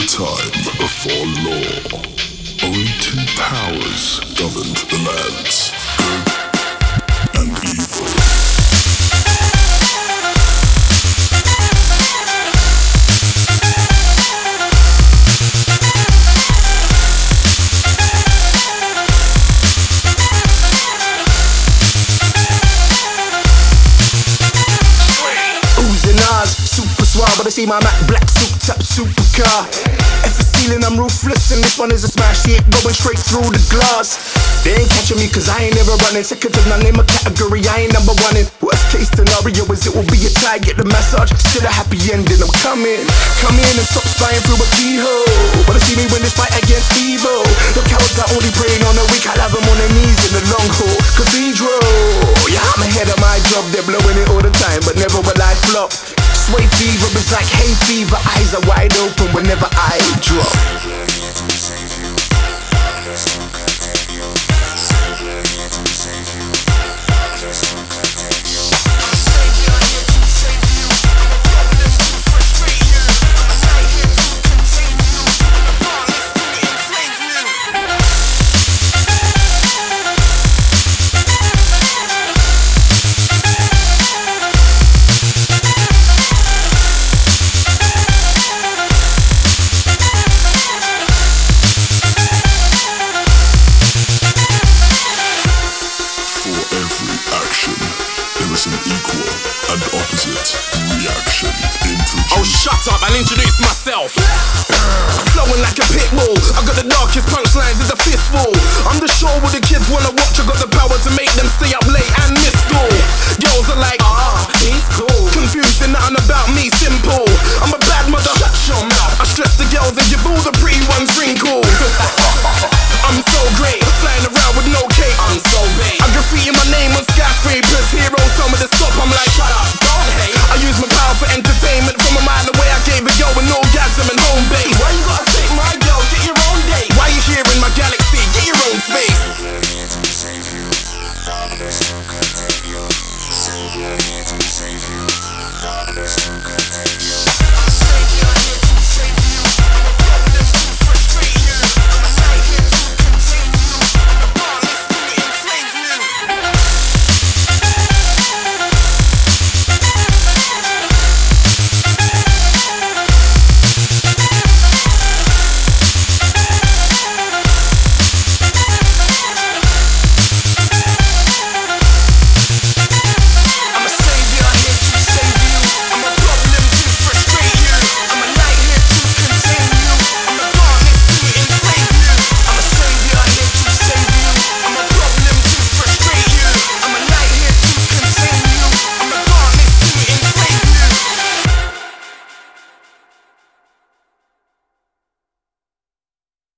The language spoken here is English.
time before law. Only two powers governed the lands good and evil. But see my Mac black suit top supercar. If it's ceiling, I'm ruthless, and this one is a smash hit going straight through the glass. They ain't catching me cause I ain't never running. Second to none in my category, I ain't number one in. Worst case scenario is it will be a tie, get the massage, still a happy ending. I'm coming, come in and stop spying through a keyhole. Wanna see me win this fight against evil? The cowards are only praying on the weak, I'll have them on their knees in the long haul. Cathedral, yeah, I'm ahead of my job, they're blowing it all the time, but never will I flop. Sway is like hay fever, eyes are wide open whenever I drop. Oh, shut up and introduce myself. Flowing like a pit bull. I got the darkest punchlines in the